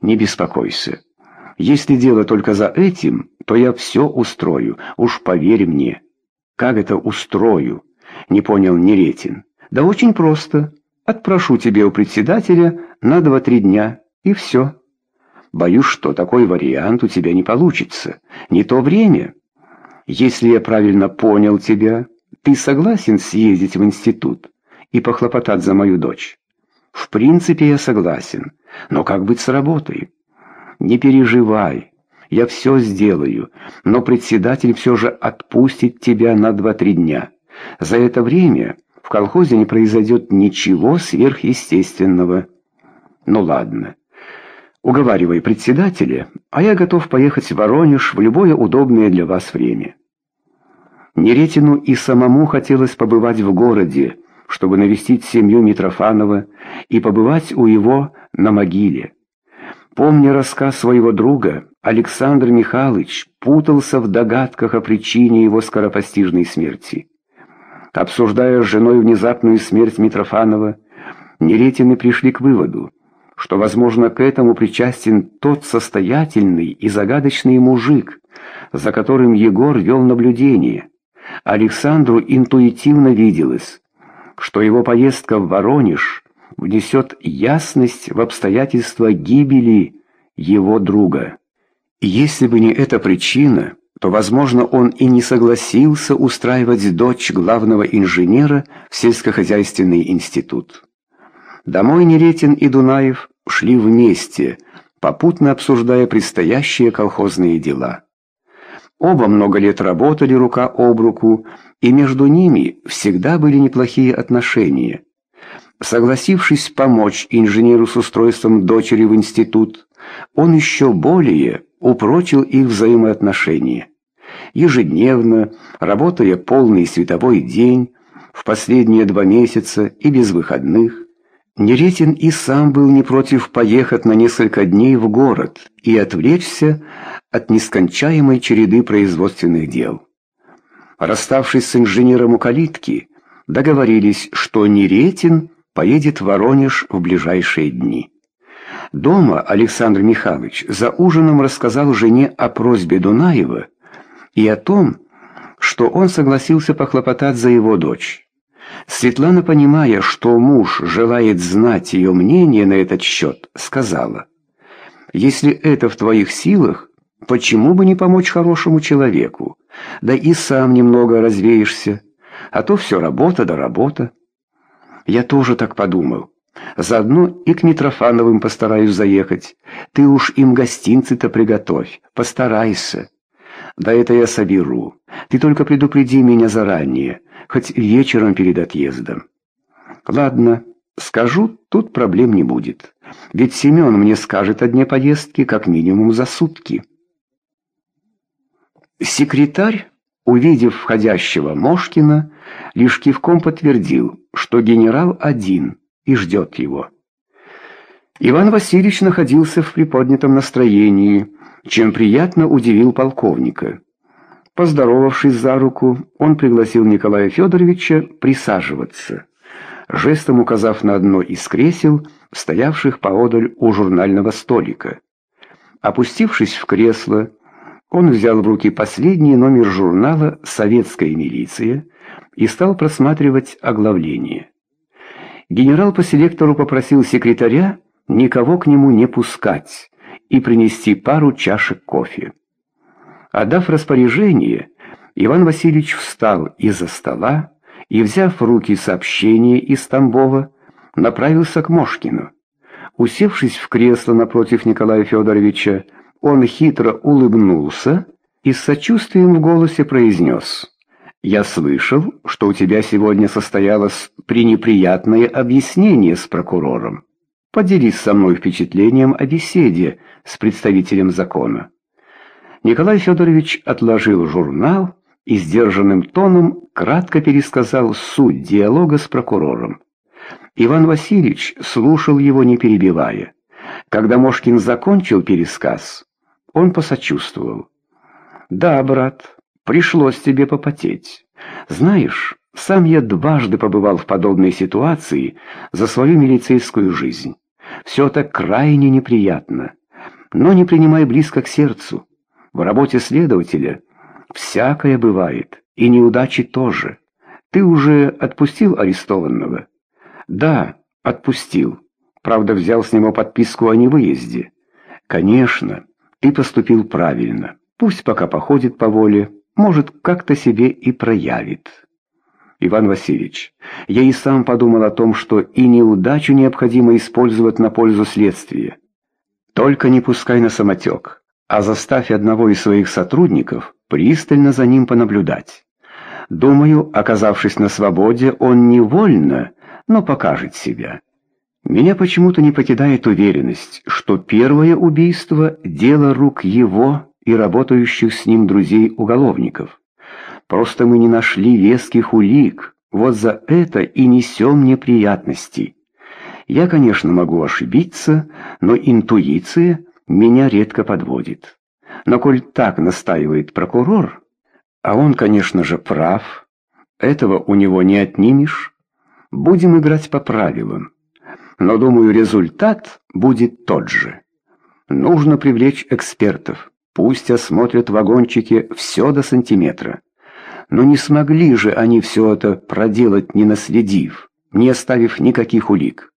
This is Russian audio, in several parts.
не беспокойся. Если дело только за этим, то я все устрою, уж поверь мне». «Как это устрою?» — не понял Неретин. «Да очень просто. Отпрошу тебе у председателя на два-три дня, и все. Боюсь, что такой вариант у тебя не получится. Не то время. Если я правильно понял тебя, ты согласен съездить в институт и похлопотать за мою дочь? В принципе, я согласен. Но как быть с работой? Не переживай. Я все сделаю, но председатель все же отпустит тебя на два-три дня. За это время в колхозе не произойдет ничего сверхъестественного. Ну ладно. Уговаривай председателя, а я готов поехать в Воронеж в любое удобное для вас время. Неретину и самому хотелось побывать в городе, чтобы навестить семью Митрофанова и побывать у его на могиле. Помня рассказ своего друга, Александр Михайлович путался в догадках о причине его скоропостижной смерти. Обсуждая с женой внезапную смерть Митрофанова, Неретины пришли к выводу, что, возможно, к этому причастен тот состоятельный и загадочный мужик, за которым Егор вел наблюдение. Александру интуитивно виделось, что его поездка в Воронеж внесет ясность в обстоятельства гибели его друга. Если бы не эта причина, то, возможно, он и не согласился устраивать дочь главного инженера в сельскохозяйственный институт. Домой Неретин и Дунаев шли вместе, попутно обсуждая предстоящие колхозные дела. Оба много лет работали рука об руку, и между ними всегда были неплохие отношения. Согласившись помочь инженеру с устройством дочери в институт, он еще более упрочил их взаимоотношения. Ежедневно, работая полный световой день, в последние два месяца и без выходных, Неретин и сам был не против поехать на несколько дней в город и отвлечься от нескончаемой череды производственных дел. Расставшись с инженером у калитки, договорились, что Неретин поедет в Воронеж в ближайшие дни. Дома Александр Михайлович за ужином рассказал жене о просьбе Дунаева и о том, что он согласился похлопотать за его дочь. Светлана, понимая, что муж желает знать ее мнение на этот счет, сказала, «Если это в твоих силах, почему бы не помочь хорошему человеку? Да и сам немного развеешься, а то все работа да работа». Я тоже так подумал. Заодно и к Митрофановым постараюсь заехать. Ты уж им гостинцы-то приготовь, постарайся. Да это я соберу. Ты только предупреди меня заранее, хоть вечером перед отъездом. Ладно, скажу, тут проблем не будет. Ведь Семен мне скажет о дне поездки как минимум за сутки. Секретарь, увидев входящего Мошкина, лишь кивком подтвердил, что генерал один и ждет его. Иван Васильевич находился в приподнятом настроении, чем приятно удивил полковника. Поздоровавшись за руку, он пригласил Николая Федоровича присаживаться, жестом указав на одно из кресел, стоявших поодаль у журнального столика. Опустившись в кресло, он взял в руки последний номер журнала «Советская милиция» и стал просматривать оглавление. Генерал по селектору попросил секретаря никого к нему не пускать и принести пару чашек кофе. Отдав распоряжение, Иван Васильевич встал из-за стола и, взяв в руки сообщение из Тамбова, направился к Мошкину. Усевшись в кресло напротив Николая Федоровича, он хитро улыбнулся и с сочувствием в голосе произнес «Я слышал, что у тебя сегодня состоялось пренеприятное объяснение с прокурором. Поделись со мной впечатлением о беседе с представителем закона». Николай Федорович отложил журнал и сдержанным тоном кратко пересказал суть диалога с прокурором. Иван Васильевич слушал его, не перебивая. Когда Мошкин закончил пересказ, он посочувствовал. «Да, брат, пришлось тебе попотеть. Знаешь, сам я дважды побывал в подобной ситуации за свою милицейскую жизнь. Все это крайне неприятно. но не принимай близко к сердцу. В работе следователя всякое бывает, и неудачи тоже. Ты уже отпустил арестованного? Да, отпустил. Правда, взял с него подписку о невыезде. Конечно, ты поступил правильно. Пусть пока походит по воле, может, как-то себе и проявит. Иван Васильевич, я и сам подумал о том, что и неудачу необходимо использовать на пользу следствия. Только не пускай на самотек, а заставь одного из своих сотрудников пристально за ним понаблюдать. Думаю, оказавшись на свободе, он невольно, но покажет себя. Меня почему-то не покидает уверенность, что первое убийство — дело рук его и работающих с ним друзей-уголовников. Просто мы не нашли веских улик, вот за это и несем неприятности. Я, конечно, могу ошибиться, но интуиция меня редко подводит. Но коль так настаивает прокурор, а он, конечно же, прав, этого у него не отнимешь, будем играть по правилам. Но, думаю, результат будет тот же. Нужно привлечь экспертов, пусть осмотрят вагончики все до сантиметра. Но не смогли же они все это проделать, не наследив, не оставив никаких улик.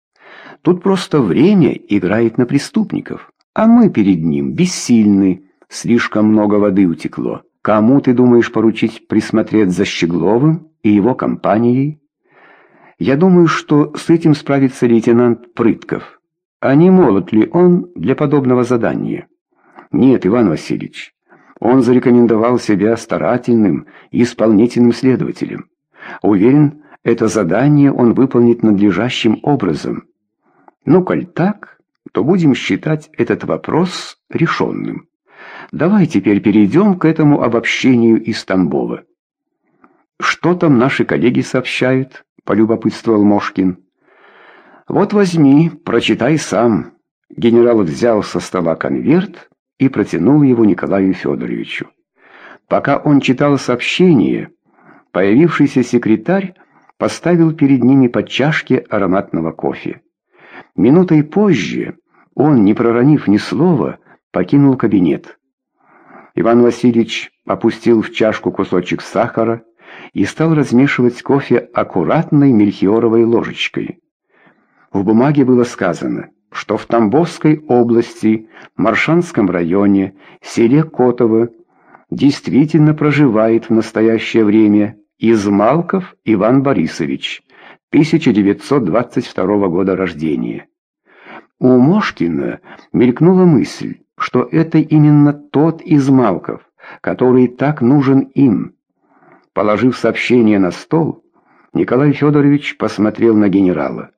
Тут просто время играет на преступников, а мы перед ним бессильны, слишком много воды утекло. Кому, ты думаешь, поручить присмотреть за Щегловым и его компанией? Я думаю, что с этим справится лейтенант Прытков. А не молод ли он для подобного задания? Нет, Иван Васильевич, он зарекомендовал себя старательным и исполнительным следователем. Уверен, это задание он выполнит надлежащим образом. Ну, коль так, то будем считать этот вопрос решенным. Давай теперь перейдем к этому обобщению из. «Что там наши коллеги сообщают?» — полюбопытствовал Мошкин. «Вот возьми, прочитай сам». Генерал взял со стола конверт и протянул его Николаю Федоровичу. Пока он читал сообщение, появившийся секретарь поставил перед ними по чашке ароматного кофе. Минутой позже он, не проронив ни слова, покинул кабинет. Иван Васильевич опустил в чашку кусочек сахара и стал размешивать кофе аккуратной мельхиоровой ложечкой. В бумаге было сказано – что в Тамбовской области, Маршанском районе, селе Котово действительно проживает в настоящее время Измалков Иван Борисович, 1922 года рождения. У Мошкина мелькнула мысль, что это именно тот Измалков, который так нужен им. Положив сообщение на стол, Николай Федорович посмотрел на генерала.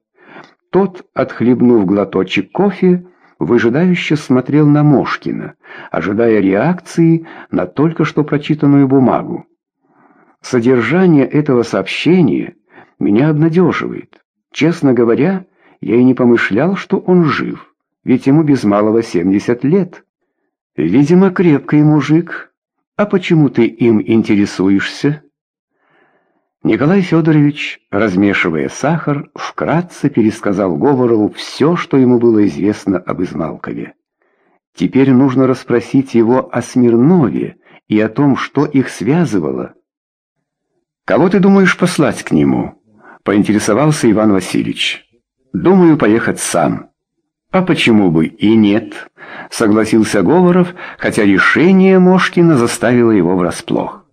Тот, отхлебнув глоточек кофе, выжидающе смотрел на Мошкина, ожидая реакции на только что прочитанную бумагу. Содержание этого сообщения меня обнадеживает. Честно говоря, я и не помышлял, что он жив, ведь ему без малого 70 лет. Видимо, крепкий мужик. А почему ты им интересуешься? Николай Федорович, размешивая сахар, вкратце пересказал Говорову все, что ему было известно об Измалкове. Теперь нужно расспросить его о Смирнове и о том, что их связывало. «Кого ты думаешь послать к нему?» — поинтересовался Иван Васильевич. «Думаю, поехать сам». «А почему бы и нет?» — согласился Говоров, хотя решение Мошкина заставило его врасплох.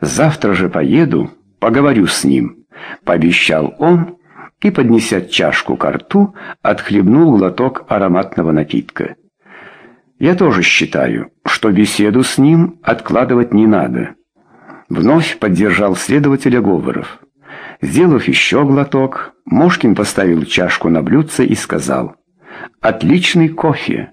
«Завтра же поеду». Поговорю с ним», — пообещал он и, поднеся чашку к рту, отхлебнул глоток ароматного напитка. «Я тоже считаю, что беседу с ним откладывать не надо». Вновь поддержал следователя Говоров. Сделав еще глоток, Мошкин поставил чашку на блюдце и сказал «Отличный кофе».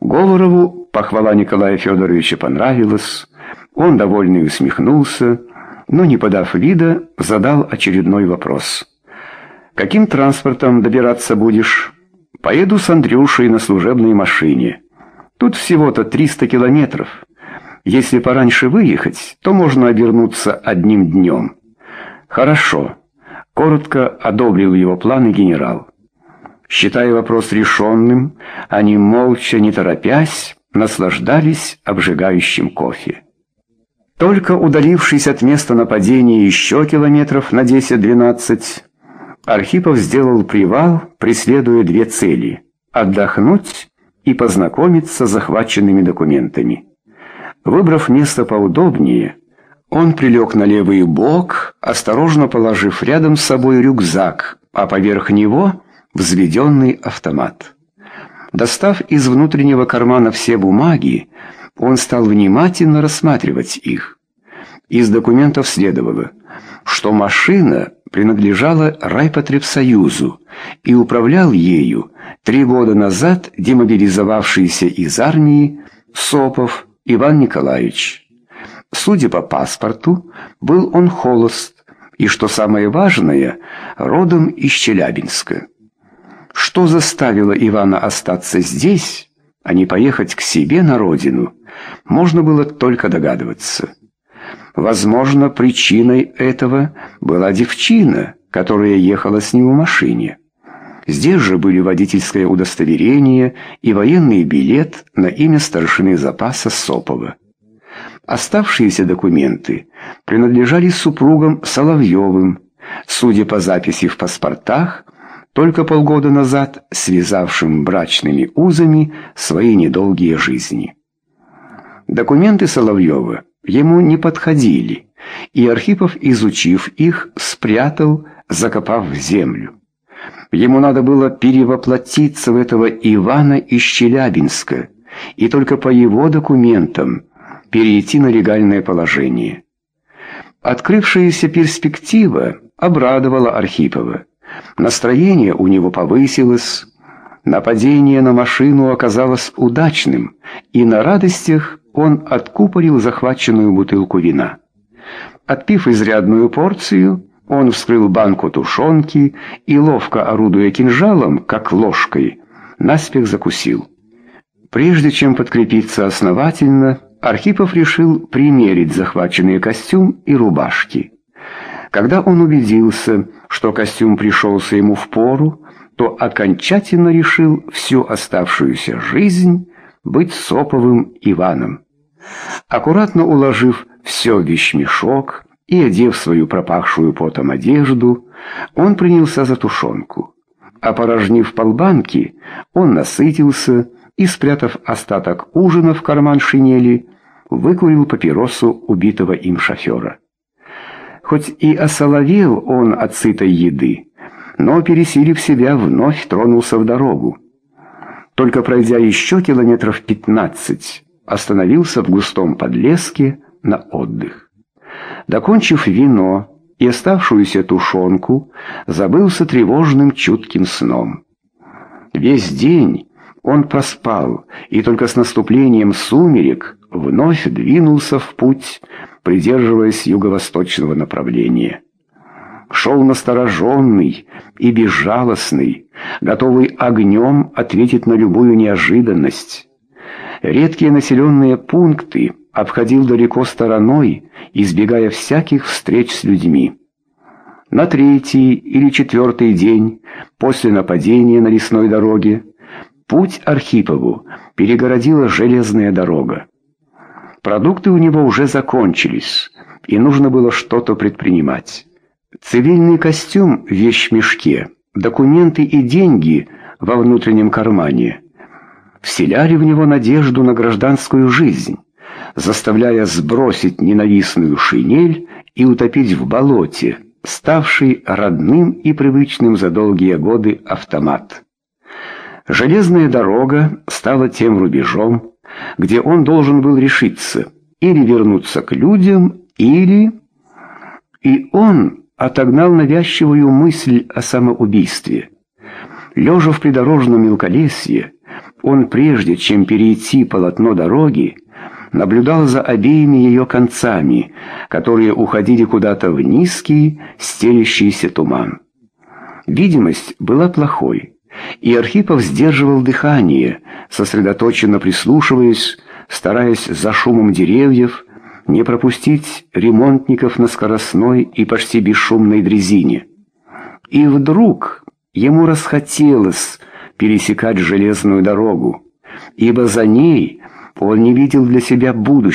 Говорову похвала Николая Федоровича понравилась, он довольный усмехнулся, но, не подав вида, задал очередной вопрос. «Каким транспортом добираться будешь?» «Поеду с Андрюшей на служебной машине. Тут всего-то 300 километров. Если пораньше выехать, то можно обернуться одним днем». «Хорошо», — коротко одобрил его планы генерал. Считая вопрос решенным, они молча, не торопясь, наслаждались обжигающим кофе. Только удалившись от места нападения еще километров на 10-12, Архипов сделал привал, преследуя две цели – отдохнуть и познакомиться с захваченными документами. Выбрав место поудобнее, он прилег на левый бок, осторожно положив рядом с собой рюкзак, а поверх него – взведенный автомат. Достав из внутреннего кармана все бумаги, он стал внимательно рассматривать их. Из документов следовало, что машина принадлежала Райпотребсоюзу и управлял ею три года назад демобилизовавшийся из армии Сопов Иван Николаевич. Судя по паспорту, был он холост и, что самое важное, родом из Челябинска. Что заставило Ивана остаться здесь, а не поехать к себе на родину, можно было только догадываться. Возможно, причиной этого была девчина, которая ехала с ним в машине. Здесь же были водительское удостоверение и военный билет на имя старшины запаса Сопова. Оставшиеся документы принадлежали супругам Соловьевым, судя по записи в паспортах, только полгода назад связавшим брачными узами свои недолгие жизни. Документы Соловьева ему не подходили, и Архипов, изучив их, спрятал, закопав в землю. Ему надо было перевоплотиться в этого Ивана из Челябинска, и только по его документам перейти на легальное положение. Открывшаяся перспектива обрадовала Архипова. Настроение у него повысилось, нападение на машину оказалось удачным, и на радостях он откупорил захваченную бутылку вина. Отпив изрядную порцию, он вскрыл банку тушенки и, ловко орудуя кинжалом, как ложкой, наспех закусил. Прежде чем подкрепиться основательно, Архипов решил примерить захваченный костюм и рубашки. Когда он убедился, что костюм пришелся ему в пору, то окончательно решил всю оставшуюся жизнь быть соповым Иваном. Аккуратно уложив все в вещмешок и одев свою пропахшую потом одежду, он принялся за тушенку. Опорожнив полбанки, он насытился и, спрятав остаток ужина в карман шинели, выкурил папиросу убитого им шофера. Хоть и осоловел он от сытой еды, но, пересилив себя, вновь тронулся в дорогу. Только пройдя еще километров пятнадцать, остановился в густом подлеске на отдых. Докончив вино и оставшуюся тушенку, забылся тревожным чутким сном. Весь день он проспал, и только с наступлением сумерек вновь двинулся в путь, придерживаясь юго-восточного направления. Шел настороженный и безжалостный, готовый огнем ответить на любую неожиданность. Редкие населенные пункты обходил далеко стороной, избегая всяких встреч с людьми. На третий или четвертый день после нападения на лесной дороге путь Архипову перегородила железная дорога. Продукты у него уже закончились, и нужно было что-то предпринимать. Цивильный костюм в вещмешке, документы и деньги во внутреннем кармане вселяли в него надежду на гражданскую жизнь, заставляя сбросить ненавистную шинель и утопить в болоте, ставший родным и привычным за долгие годы автомат. Железная дорога стала тем рубежом, где он должен был решиться или вернуться к людям, или... И он отогнал навязчивую мысль о самоубийстве. Лежа в придорожном мелколесье, он, прежде чем перейти полотно дороги, наблюдал за обеими ее концами, которые уходили куда-то в низкий, стелящийся туман. Видимость была плохой, и Архипов сдерживал дыхание, сосредоточенно прислушиваясь, стараясь за шумом деревьев не пропустить ремонтников на скоростной и почти бесшумной дрезине. И вдруг Ему расхотелось пересекать железную дорогу, ибо за ней он не видел для себя будущего.